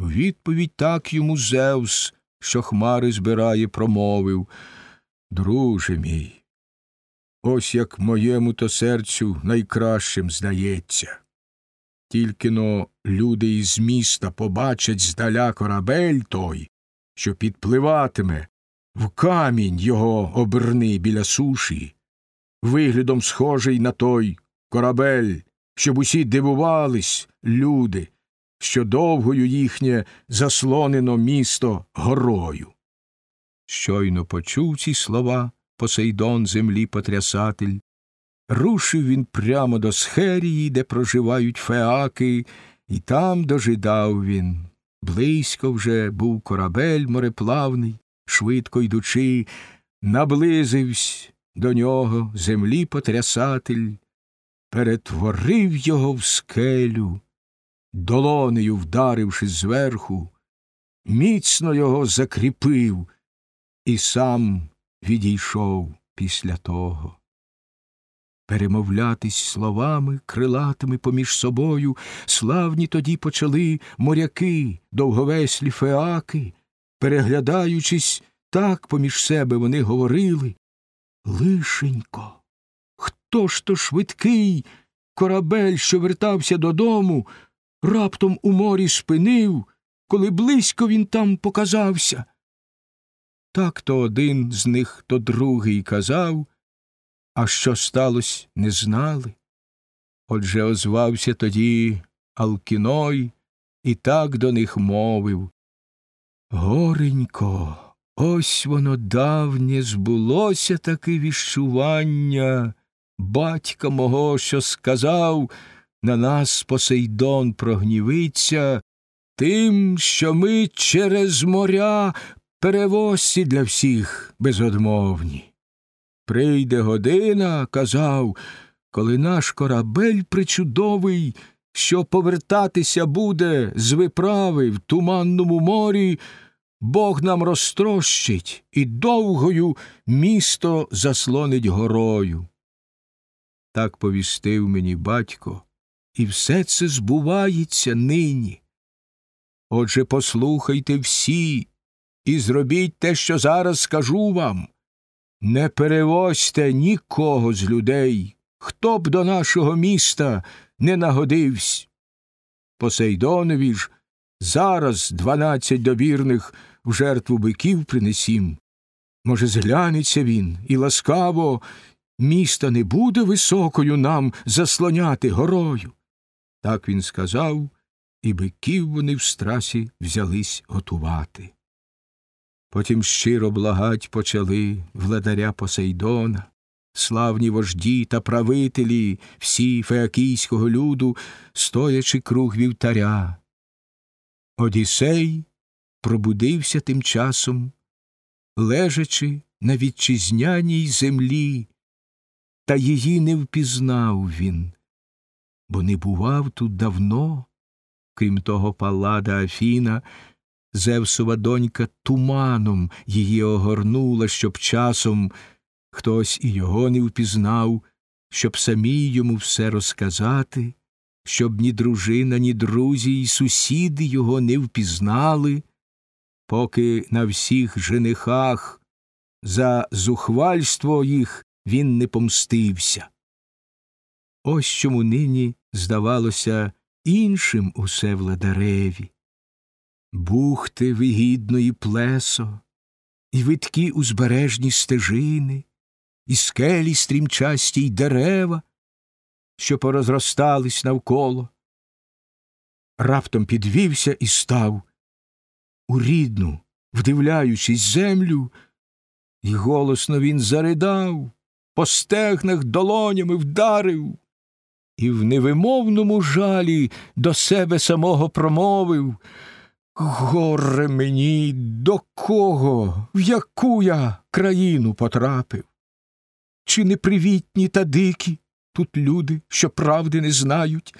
Відповідь так йому Зевс, що хмари збирає, промовив Друже мій, ось як моєму то серцю найкращим здається. Тільки но люди із міста побачать здаля корабель той, що підпливатиме, в камінь його оберни біля суші, виглядом схожий на той корабель, щоб усі дивувались, люди, що довгою їхнє заслонено місто горою. Щойно почув ці слова Посейдон землі потрясатель, рушив він прямо до Схерії, де проживають феаки, і там дожидав він. Близько вже був корабель мореплавний, швидко йдучи, наблизивсь до нього землі потрясатель, перетворив його в скелю, долонею вдаривши зверху, міцно його закріпив і сам відійшов після того. Перемовлятись словами крилатими поміж собою, славні тоді почали моряки, довговеслі феаки, переглядаючись, так поміж себе вони говорили Лишенько, хто ж то швидкий корабель, що вертався додому, раптом у морі спинив, коли близько він там показався. Так то один з них, то другий казав, а що сталося, не знали. Отже озвався тоді Алкіной і так до них мовив Горенько, ось воно давнє збулося таке віщування батька мого, що сказав на нас Посейдон прогнівиться, тим, що ми через моря перевозці для всіх безодмовні. Прийде година, казав, коли наш корабель причудовий, що повертатися буде з виправи в туманному морі, Бог нам розтрощить і довгою місто заслонить горою. Так повістив мені батько, і все це збувається нині. Отже, послухайте всі і зробіть те, що зараз скажу вам. Не перевозьте нікого з людей, хто б до нашого міста не нагодивсь. Посейдонові ж зараз дванадцять довірних в жертву биків принесім. Може, зглянеться він і ласкаво міста не буде високою нам заслоняти горою. Так він сказав, і биків вони в страсі взялись готувати. Потім щиро благать почали владаря Посейдона, славні вожді та правителі всі феакійського люду, стоячи круг вівтаря. Одісей пробудився тим часом, лежачи на вітчизняній землі, та її не впізнав він, бо не бував тут давно, крім того палада Афіна, Зевсова донька туманом її огорнула, щоб часом хтось і його не впізнав, щоб самі йому все розказати, щоб ні дружина, ні друзі, й сусіди його не впізнали, поки на всіх женихах за зухвальство їх він не помстився. Ось чому нині здавалося іншим усе владареві бухти вигідної плесо, і виткі узбережні стежини, і скелі стрімчасті й дерева, що порозростались навколо. Раптом підвівся і став у рідну, вдивляючись землю, і голосно він заридав, по стегнах долонями вдарив, і в невимовному жалі до себе самого промовив Горе мені, до кого, в яку я країну потрапив? Чи непривітні та дикі тут люди, що правди не знають,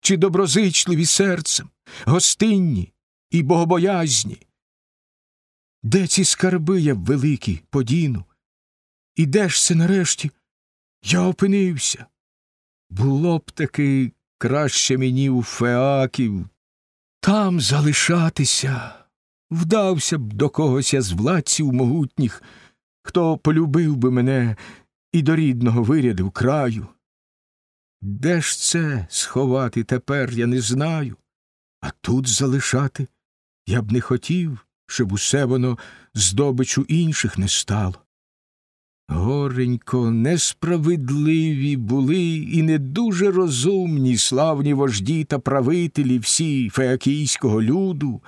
чи доброзичливі серцем, гостинні і богобоязні? Де ці скарби я великі подіну? І де ж це нарешті я опинився? Було б таки краще мені у феаків там залишатися. Вдався б до когось я з владців могутніх, хто полюбив би мене і до рідного вирядив краю. Де ж це сховати тепер я не знаю, а тут залишати я б не хотів, щоб усе воно здобичу інших не стало. Горенько, несправедливі були і не дуже розумні славні вожді та правителі всі феакійського люду.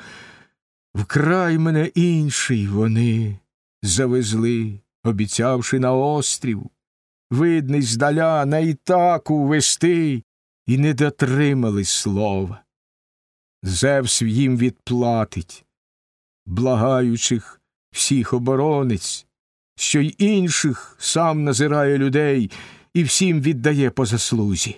Вкрай мене інший вони завезли, обіцявши на острів, видний здаля на Ітаку вести, і не дотримали слова. Зевс їм відплатить, благаючих всіх оборонець, що й інших сам назирає людей і всім віддає по заслузі.